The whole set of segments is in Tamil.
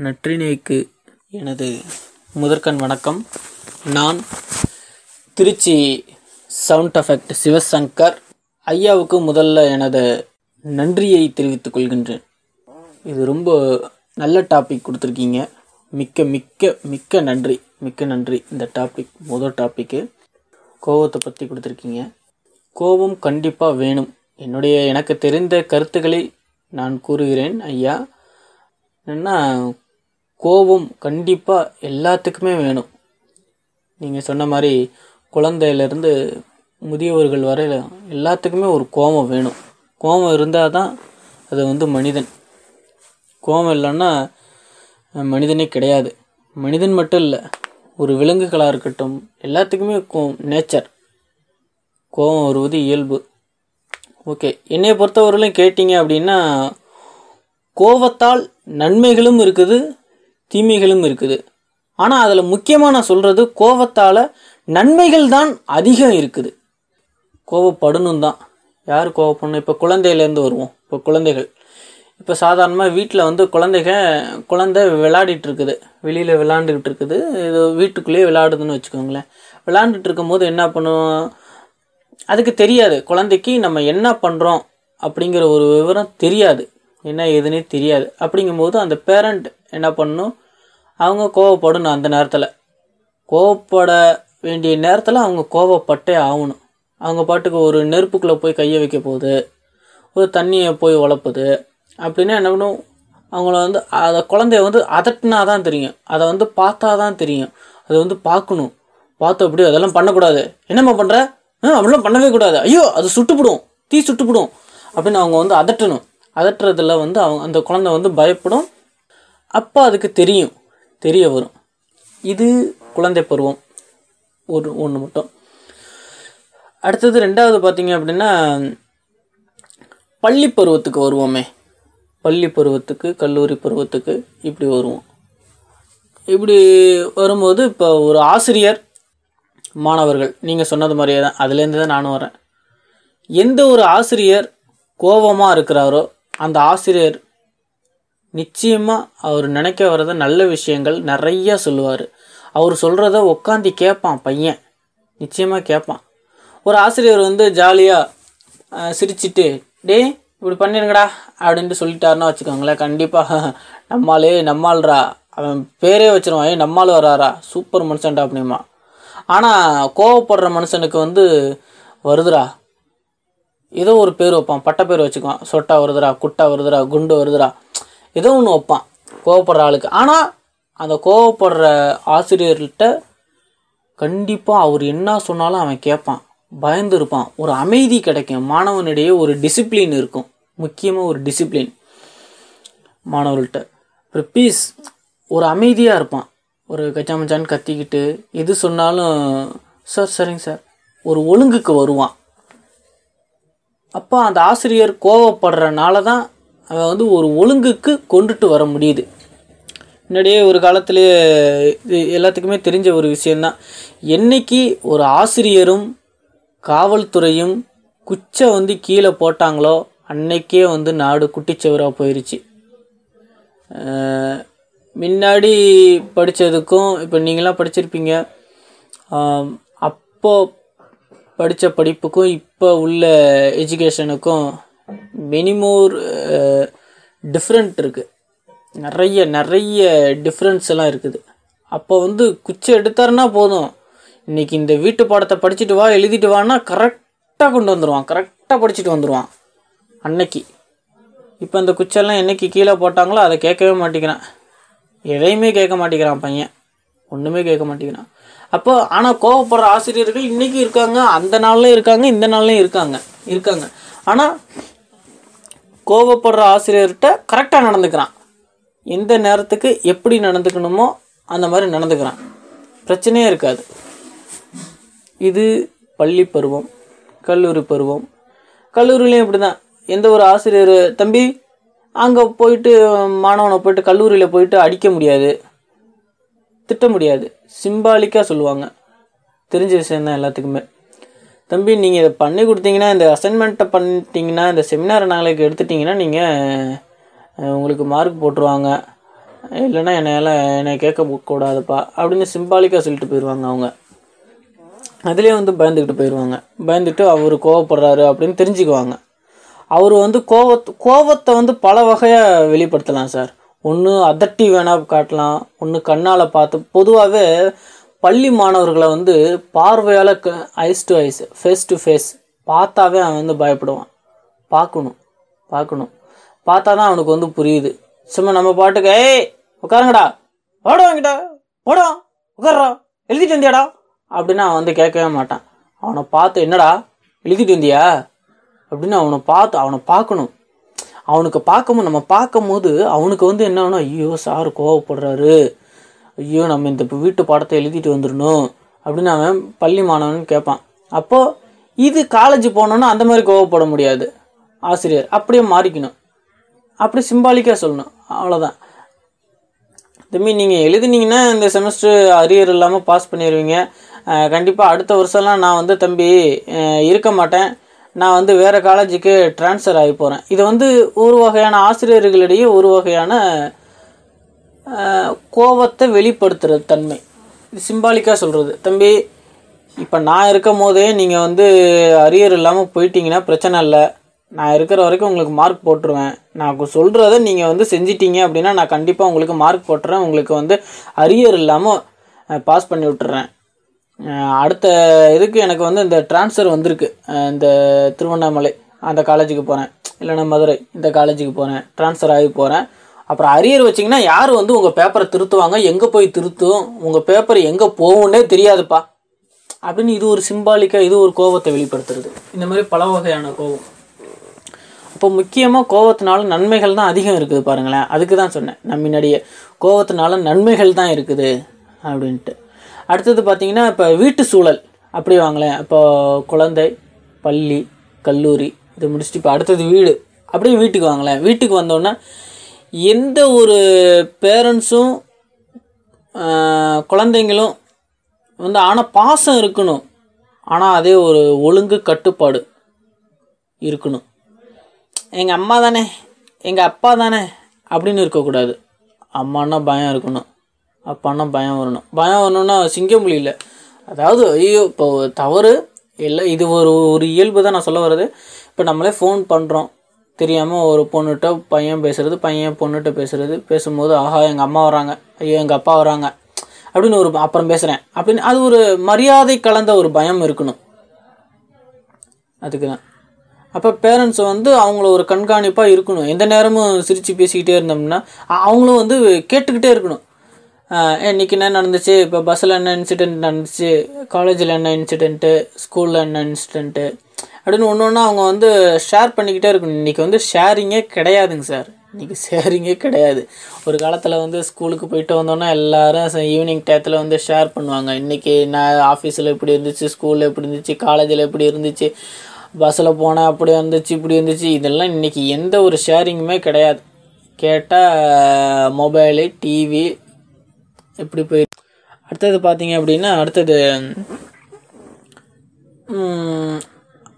நற்றினைக்கு எனது முதற்கண் வணக்கம். நான் திருச்சி சவுண்ட் எஃபெக்ட் சிவசங்கர். ஐயாவுக்கு முதல்ல எனது நன்றியை தெரிவித்துக் கொள்கின்றேன். இது ரொம்ப நல்ல டாபிக் கொடுத்துருக்கீங்க. மிக்க மிக்க மிக்க நன்றி. மிக்க நன்றி. இந்த டாபிக் முதல் டாப்பிக்கு கோவத்தை பற்றி கொடுத்துருக்கீங்க. கோபம் கண்டிப்பாக வேணும். என்னுடைய எனக்கு தெரிந்த கருத்துக்களை நான் கூறுகிறேன் ஐயா. என்ன கோபம் கண்டிப்பாக எல்லாத்துக்குமே வேணும். நீங்கள் சொன்ன மாதிரி குழந்தையிலேருந்து முதியவர்கள் வரையில் எல்லாத்துக்குமே ஒரு கோபம் வேணும். கோபம் இருந்தால் தான் அது வந்து மனிதன். கோபம் இல்லைன்னா மனிதனே கிடையாது. மனிதன் மட்டும் இல்லை ஒரு விலங்குகளாக இருக்கட்டும் எல்லாத்துக்குமே கோ நேச்சர் கோபம் வருவது இயல்பு. ஓகே என்னை பொறுத்தவரையிலும் கேட்டிங்க அப்படின்னா கோபத்தால் நன்மைகளும் இருக்குது தீமைகளும் இருக்குது. ஆனால் அதில் முக்கியமாக நான் சொல்கிறது கோபத்தால் நன்மைகள் தான் அதிகம் இருக்குது. கோவப்படணும் தான். யார் கோவப்படணும்? இப்போ குழந்தையிலேருந்து வருவோம். இப்போ குழந்தைகள். இப்போ சாதாரணமாக வீட்டில் வந்து குழந்தைக குழந்தை விளையாடிட்டு இருக்குது வெளியில் விளாண்டுக்கிட்டு இருக்குது இது வீட்டுக்குள்ளேயே விளையாடுதுன்னு வச்சுக்கோங்களேன். விளாண்டுட்டு இருக்கும்போது என்ன பண்ணுவோம்? அதுக்கு தெரியாது. குழந்தைக்கு நம்ம என்ன பண்ணுறோம் அப்படிங்கிற ஒரு விவரம் தெரியாது. என்ன ஏதுன்னே தெரியாது. அப்படிங்கும்போது அந்த பேரண்ட் என்ன பண்ணணும் அவங்க கோவப்படணும் அந்த நேரத்தில். கோவப்பட வேண்டிய நேரத்தில் அவங்க கோவப்பட்டே ஆகணும். அவங்க பாட்டுக்கு ஒரு நெருப்புக்குள்ளே போய் கையை வைக்க போகுது. ஒரு தண்ணியை போய் வளர்ப்புது அப்படின்னா என்ன பண்ணும்? அவங்கள வந்து அதை குழந்தைய வந்து அதட்டினா தான் தெரியும். அதை வந்து பார்த்தா தான் தெரியும். அதை வந்து பார்க்கணும். பார்த்து அப்படி அதெல்லாம் பண்ணக்கூடாது. என்னம்மா பண்ணுற ஆ அப்படிலாம் பண்ணவே கூடாது. ஐயோ அது சுட்டுப்பிடும். தீ சுட்டுப்பிடும். அப்படின்னு அவங்க வந்து அதட்டணும். அதட்டுறதுல வந்து அவங்க அந்த குழந்தை வந்து பயப்படும். அப்போ அதுக்கு தெரியும். தெரிய வரும். இது குழந்தை பருவம். ஒரு ஒன்று மட்டும். அடுத்தது ரெண்டாவது பார்த்தீங்க அப்படின்னா பள்ளி பருவத்துக்கு வருவோமே. பள்ளி பருவத்துக்கு கல்லூரி பருவத்துக்கு இப்படி வருவோம். இப்படி வரும்போது இப்போ ஒரு ஆசிரியர் மாணவர்கள் நீங்கள் சொன்னது மாதிரியே தான். அதுலேருந்து தான் நானும் வரேன். எந்த ஒரு ஆசிரியர் கோபமாக இருக்கிறாரோ அந்த ஆசிரியர் நிச்சயமாக அவர் நினைக்க வர்றத நல்ல விஷயங்கள் நிறையா சொல்லுவார். அவர் சொல்கிறத உட்காந்து கேட்பான் பையன். நிச்சயமாக கேட்பான் ஒரு ஆசிரியர் வந்து ஜாலியாக சிரிச்சிட்டு டேய் இப்படி பண்ணிருங்கடா அப்படின்ட்டு சொல்லிட்டாருன்னா வச்சுக்கோங்களேன் கண்டிப்பாக நம்மாலே நம்மால்ரா. அவன் பேரே வச்சிருவான் ஏ நம்மால் வராரா? சூப்பர் மனுஷன்டா அப்படிமா ஆனால் கோவப்படுற மனுஷனுக்கு வந்து வருதுடா. ஏதோ ஒரு பேர் வைப்பான். பட்ட பேர் வச்சுக்குவான். சொட்டா வருதுடா குட்டா வருதுடா குண்டு வருதுடா. ஏதோ ஒன்று வைப்பான் கோவப்படுற ஆளுக்கு. ஆனால் அந்த கோவப்படுற ஆசிரியர்கிட்ட கண்டிப்பாக அவர் என்ன சொன்னாலும் அவன் கேட்பான். பயந்து இருப்பான் ஒரு அமைதி கிடைக்கும். மாணவனிடையே ஒரு டிசிப்ளின் இருக்கும். முக்கியமாக ஒரு டிசிப்ளின் மாணவர்கள்ட்ட. ஒரு பீஸ் ஒரு அமைதியாக இருப்பான். ஒரு கச்சாமச்சான்னு கத்திக்கிட்டு எது சொன்னாலும் சார் சரிங்க சார் ஒரு ஒழுங்குக்கு வருவான். அப்போ அந்த ஆசிரியர் கோவப்படுறனால தான் அவன் வந்து ஒரு ஒழுங்குக்கு கொண்டுட்டு வர முடியுது. முன்னாடியே ஒரு காலத்திலேயே இது எல்லாத்துக்குமே தெரிஞ்ச ஒரு விஷயந்தான் என்னைக்கு ஒரு ஆசிரியரும் காவல்துறையும் குச்சை வந்து கீழே போட்டாங்களோ அன்னைக்கே வந்து நாடு குட்டிச்சவராக போயிடுச்சு முன்னாடி படித்ததுக்கும் இப்போ நீங்களாம் படிச்சிருப்பீங்க. அப்போ படித்த படிப்புக்கும் இப்போ உள்ள எஜுகேஷனுக்கும் மினிமோர் டிஃப்ரெண்ட் இருக்குது நிறைய நிறைய டிஃப்ரென்ஸ் எல்லாம் இருக்குது. அப்போ வந்து குச்சி எடுத்தாருன்னா போதும். இன்னைக்கு இந்த வீட்டு பாடத்தை படிச்சுட்டு வா எழுதிட்டு வான்னா கரெக்டாக கொண்டு வந்துடுவான் கரெக்டாக படிச்சுட்டு வந்துடுவான் அன்னைக்கு. இப்போ இந்த குச்செல்லாம் என்னைக்கு கீழே போட்டாங்களோ அதை கேட்கவே மாட்டேங்கிறான். எதையுமே கேட்க மாட்டேங்கிறான் பையன். ஒன்றுமே கேட்க மாட்டேங்கிறான் அப்போ ஆனால் கோவப்படுற ஆசிரியர்கள் இன்றைக்கும் இருக்காங்க அந்த நாள்லையும் இருக்காங்க இந்த நாள்லையும் இருக்காங்க இருக்காங்க. ஆனால் கோவப்படுற ஆசிரியர்கிட்ட கரெக்டாக நடந்துக்கிறான். எந்த நேரத்துக்கு எப்படி நடந்துக்கணுமோ அந்த மாதிரி நடந்துக்கிறான். பிரச்சனையே இருக்காது. இது பள்ளி பருவம் கல்லூரி பருவம். கல்லூரிலையும் இப்படி தான் எந்த ஒரு ஆசிரியர் தம்பி அங்கே போயிட்டு மாணவனை போயிட்டு கல்லூரியில் போயிட்டு அடிக்க முடியாது. திட்ட முடியாது. சிம்பாலிக்காக சொல்லுவாங்க. தெரிஞ்ச விஷயந்தான் எல்லாத்துக்குமே. தம்பி நீங்கள் இதை பண்ணி கொடுத்தீங்கன்னா இந்த அசைன்மெண்ட்டை பண்ணிட்டீங்கன்னா இந்த செமினாரை நாளைக்கு எடுத்துட்டிங்கன்னா நீங்கள் உங்களுக்கு மார்க் போட்டுருவாங்க. இல்லைன்னா என்னையால என்னை கேட்க கூடாதுப்பா அப்படின்னு சிம்பாலிக்காக சொல்லிட்டு போயிடுவாங்க அவங்க. அதுலேயே வந்து பயந்துக்கிட்டு போயிடுவாங்க பயந்துட்டு அவர் கோவப்படுறாரு அப்படின்னு தெரிஞ்சுக்குவாங்க. அவர் வந்து கோவத் கோவத்தை வந்து பல வகையாக வெளிப்படுத்தலாம் சார். ஒன்று அதட்டி வேணால் காட்டலாம் ஒன்று கண்ணால் பார்த்து பொதுவாகவே பள்ளி மாணவர்களை வந்து பார்வையால் க eyes to eyes face to face பார்த்தாவே அவன் வந்து பயப்படுவான். பார்க்கணும் பார்க்கணும். பார்த்தா தான் அவனுக்கு வந்து புரியுது. சும்மா நம்ம பாட்டுக்கு ஏய் உட்காருங்கடா ஓட வாங்கிட்டா ஓடா உட்கார்றா எழுதிட்டு வந்தியாடா அப்படின்னு அவன் வந்து கேட்கவே மாட்டான். அவனை பார்த்து என்னடா எழுதிட்டு வந்தியா? அப்படின்னு அவனை பார்த்து அவனை பார்க்கணும். அவனுக்கு பார்க்கும்போது நம்ம பார்க்கும்போது அவனுக்கு வந்து என்ன ஆகணும் ஐயோ சார் கோவப்படுறாரு. ஐயோ நம்ம இந்த வீட்டு பாடத்தை எழுதிட்டு வந்துடணும் அப்படின்னு அவன் பள்ளி மாணவன் கேட்பான். அப்போது இது காலேஜ் போனோன்னா அந்த மாதிரி கோவப்பட முடியாது. ஆசிரியர் அப்படியே மாறிக்கணும். அப்படி சிம்பாலிக்காக சொல்லணும். அவ்வளோதான் தம்பி நீங்கள் எழுதினீங்கன்னா இந்த செமஸ்டர் அரியர் இல்லாமல் பாஸ் பண்ணிடுவீங்க கண்டிப்பாக அடுத்த வருஷம்லாம் நான் வந்து தம்பி இருக்க மாட்டேன். நான் வந்து வேறு காலேஜுக்கு ட்ரான்ஸ்ஃபர் ஆகி போகிறேன் இது வந்து ஒரு வகையான ஆசிரியர்களிடையே ஒரு வகையான கோபத்தை கோவத்தை வெளிப்படுத்துகிற தன்மை. இது சிம்பாலிக்காக சொல்கிறது தம்பி இப்போ நான் இருக்கும் போதே நீங்கள் வந்து அரியர் இல்லாமல் போயிட்டீங்கன்னா பிரச்சனை இல்லை. நான் இருக்கிற வரைக்கும் உங்களுக்கு மார்க் போட்டுருவேன். நான் சொல்கிறத நீங்கள் வந்து செஞ்சிட்டீங்க அப்படின்னா நான் கண்டிப்பாக உங்களுக்கு மார்க் போட்டுறேன். உங்களுக்கு வந்து அரியர் இல்லாமல் பாஸ் பண்ணி விட்டுறேன். அடுத்த இதுக்கு எனக்கு வந்து இந்த ட்ரான்ஸ்ஃபர் வந்திருக்கு. இந்த திருவண்ணாமலை அந்த காலேஜுக்கு போகிறேன் இல்லைன்னா மதுரை இந்த காலேஜுக்கு போகிறேன் ட்ரான்ஸ்ஃபர் ஆகி போகிறேன் அப்புறம் அரியர் வச்சிங்கன்னா யார் வந்து உங்கள் பேப்பரை திருத்துவாங்க? எங்கே போய் திருத்தும்? உங்கள் பேப்பர் எங்கே போகும்னே தெரியாதுப்பா. அப்படின்னு இது ஒரு சிம்பாலிக்காக இது ஒரு கோபத்தை வெளிப்படுத்துறது. இந்த மாதிரி பல வகையான கோபம் அப்போ முக்கியமாக கோவத்தினால நன்மைகள் தான் அதிகம் இருக்குது பாருங்களேன். அதுக்கு தான் சொன்னேன். நான் முன்னாடியே கோவத்தினால நன்மைகள் தான் இருக்குது. அப்படின்ட்டு. அடுத்தது பார்த்தீங்கன்னா இப்போ வீட்டு சூழல். அப்படி வாங்களேன் இப்போ குழந்தை பள்ளி கல்லூரி இது முடிச்சுட்டு இப்போ அடுத்தது வீடு. அப்படியே வீட்டுக்கு வாங்களேன் வீட்டுக்கு வந்தோடனே எந்த ஒரு பேரண்ட்ஸும் குழந்தைங்களும் வந்து ஆனால் பாசம் இருக்கணும். ஆனால் அதே ஒரு ஒழுங்கு கட்டுப்பாடு இருக்கணும். எங்கள் அம்மா தானே எங்கள் அப்பா தானே அப்படின்னு இருக்கக்கூடாது. அம்மானா பயம் இருக்கணும். அப்பான்னா பயம் வரணும். பயம் வரணும்னா சிங்க இல்லை. அதாவது ஐயோ இப்போ தவறு இல்லை இது ஒரு ஒரு இயல்பு தான் நான் சொல்ல வர்றது. இப்போ நம்மளே ஃபோன் பண்ணுறோம் தெரியாமல் ஒரு பொண்ணுகிட்ட பையன் பேசுகிறது பையன் பொண்ணுகிட்ட பேசுகிறது பேசும்போது ஆஹா எங்கள் அம்மா வராங்க. ஐயோ எங்கள் அப்பா வராங்க. அப்படின்னு ஒரு அப்புறம் பேசுகிறேன் அப்படின்னு அது ஒரு மரியாதை கலந்த ஒரு பயம் இருக்கணும். அதுக்கு தான் அப்போ பேரண்ட்ஸ் வந்து அவங்கள ஒரு கண்காணிப்பாக இருக்கணும். எந்த நேரமும் சிரித்து பேசிக்கிட்டே இருந்தோம்னா அவங்களும் வந்து கேட்டுக்கிட்டே இருக்கணும். இன்றைக்கி இன்னைக்கு என்ன நடந்துச்சு? இப்போ பஸ்ஸில் என்ன இன்சிடெண்ட் நடந்துச்சு? காலேஜில் என்ன இன்சிடெண்ட்டு ஸ்கூலில் என்ன இன்சிடெண்ட்டு அப்படின்னு ஒன்று ஒன்றா அவங்க வந்து ஷேர் பண்ணிக்கிட்டே இருக்கணும். இன்றைக்கி வந்து ஷேரிங்கே கிடையாதுங்க சார் இன்றைக்கி ஷேரிங்கே கிடையாது. ஒரு காலத்தில் வந்து ஸ்கூலுக்கு போயிட்டு வந்தோன்னா எல்லோரும் ஈவினிங் டயத்தில் வந்து ஷேர் பண்ணுவாங்க. இன்றைக்கி நான் ஆஃபீஸில் இப்படி இருந்துச்சு ஸ்கூலில் எப்படி இருந்துச்சு காலேஜில் எப்படி இருந்துச்சு பஸ்ஸில் போனேன் அப்படி இருந்துச்சு இப்படி இருந்துச்சு. இதெல்லாம் இன்றைக்கி எந்த ஒரு ஷேரிங்குமே கிடையாது. கேட்டால் மொபைலு டிவி எப்படி போய் அடுத்தது பார்த்தீங்க அப்படின்னா அடுத்தது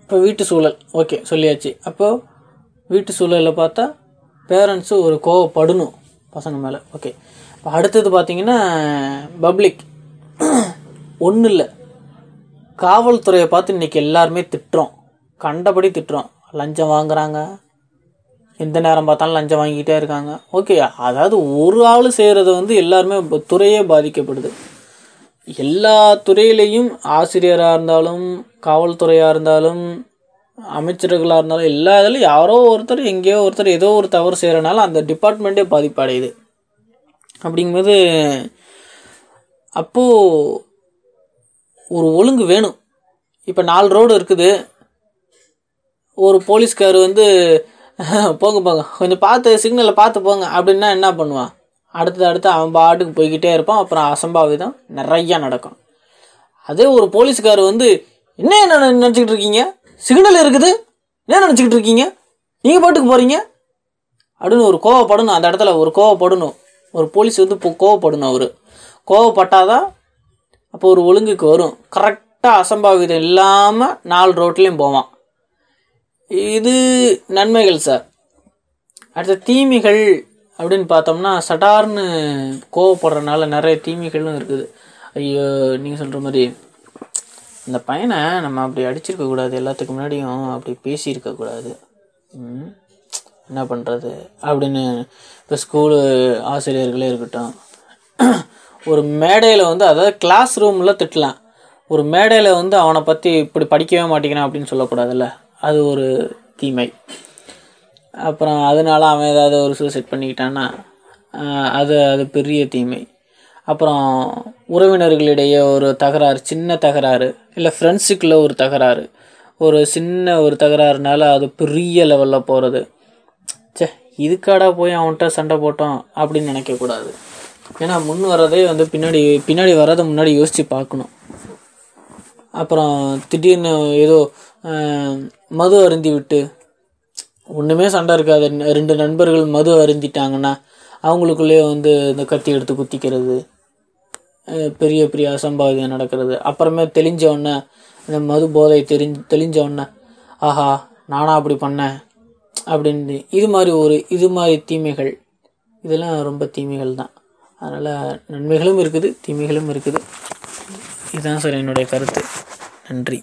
இப்போ வீட்டு சூழல். ஓகே சொல்லியாச்சு. அப்போது வீட்டு சூழலில் பார்த்தா பேரண்ட்ஸு ஒரு கோவப்படணும் பசங்க மேலே. ஓகே. இப்போ அடுத்தது பார்த்தீங்கன்னா பப்ளிக் ஒன்றும் இல்லை. காவல்துறையை பார்த்து இன்னைக்கு எல்லாருமே திட்டுறோம். கண்டபடி திட்டுறோம். லஞ்சம் வாங்குறாங்க. எந்த நேரம் பார்த்தாலும் லஞ்சம் வாங்கிக்கிட்டே இருக்காங்க. ஓகே அதாவது ஒரு ஆள் செய்கிறது வந்து எல்லாருமே இப்போ துறையே பாதிக்கப்படுது. எல்லா துறையிலையும் ஆசிரியராக இருந்தாலும் காவல்துறையாக இருந்தாலும் அமைச்சர்களாக இருந்தாலும் எல்லா இதுலையும் யாரோ ஒருத்தர் எங்கேயோ ஒருத்தர் ஏதோ ஒரு தவறு செய்கிறனால அந்த டிபார்ட்மெண்ட்டே பாதிப்படையுது. அப்படிங்கும்போது அப்போது ஒரு ஒழுங்கு வேணும். இப்போ நாலு ரோடு இருக்குது. ஒரு போலீஸ்கார் வந்து போங்க போங்க. கொஞ்சம் பார்த்து சிக்னலை பார்த்து போங்க. அப்படின்னா என்ன பண்ணுவான்? அடுத்தது அடுத்து அவன் பாட்டுக்கு போய்கிட்டே இருப்பான். அப்புறம் அசம்பாவிதம் நிறையா நடக்கும். அதே ஒரு போலீஸ்கார் வந்து என்ன என்ன நினச்சிக்கிட்டு இருக்கீங்க? சிக்னல் இருக்குது. என்ன நினச்சிக்கிட்டு இருக்கீங்க? நீங்கள் பாட்டுக்கு போகிறீங்க அப்படின்னு ஒரு கோவப்படணும். அந்த இடத்துல ஒரு கோவப்படணும். ஒரு போலீஸ் வந்து இப்போ கோவப்படணும் அவர். கோவப்பட்டாதான் அப்போ ஒரு ஒழுங்குக்கு வரும். கரெக்டாக அசம்பாவிதம் இல்லாமல் நாலு ரோட்லேயும் போவான். இது நன்மைகள் சார் அடுத்த தீமைகள் அப்படின்னு பார்த்தோம்னா சடார்னு கோவப்படுறதுனால நிறைய தீமைகளும் இருக்குது. ஐயோ நீங்கள் சொல்கிற மாதிரி இந்த பையனை நம்ம அப்படி அடிச்சிருக்கக்கூடாது எல்லாத்துக்கு முன்னாடியும் அப்படி பேசியிருக்கக்கூடாது ம், என்ன பண்ணுறது அப்படின்னு இப்போ ஸ்கூலு ஆசிரியர்களே இருக்கட்டும். ஒரு மேடையில் வந்து அதாவது கிளாஸ் ரூமில் திட்டலாம். ஒரு மேடையில் வந்து அவனை பற்றி இப்படி படிக்கவே மாட்டேங்கிறான் அப்படின்னு சொல்லக்கூடாதுல்ல? அது ஒரு தீமை. அப்புறம் அதனால அவன் ஏதாவது ஒரு சூசைட் பண்ணிக்கிட்டான்னா அது அது பெரிய தீமை. அப்புறம் உறவினர்களிடையே ஒரு தகராறு சின்ன தகராறு இல்லை ஃப்ரெண்ட்ஸுக்குள்ளே ஒரு தகராறு. ஒரு சின்ன ஒரு தகராறுனால அது பெரிய லெவலில் போகிறது ச்சே இதுக்காடா போய் அவன்கிட்ட சண்டை போட்டோம் அப்படின்னு நினைக்கக்கூடாது. ஏன்னா முன் வர்றதே வந்து பின்னாடி பின்னாடி வர்றதை முன்னாடி யோசித்து பார்க்கணும். அப்புறம் திடீர்னு ஏதோ மது அருந்தி விட்டு ஒன்றுமே சண்டை இருக்காது. ரெண்டு நண்பர்கள் மது அருந்திட்டாங்கன்னா அவங்களுக்குள்ளேயே வந்து இந்த கத்தி எடுத்து குத்திக்கிறது பெரிய பெரிய அசம்பாவிதம் நடக்கிறது. அப்புறமே தெளிஞ்சவுடனே இந்த மது போதை தெரிஞ்சு தெளிஞ்சவுடனே ஆஹா நானா அப்படி பண்ணேன் அப்படின்னு. இது மாதிரி ஒரு இது மாதிரி தீமைகள். இதெல்லாம் ரொம்ப தீமைகள் தான். அதனால் நன்மைகளும் இருக்குது தீமைகளும் இருக்குது. இதுதான் சார் என்னுடைய கருத்து. நன்றி.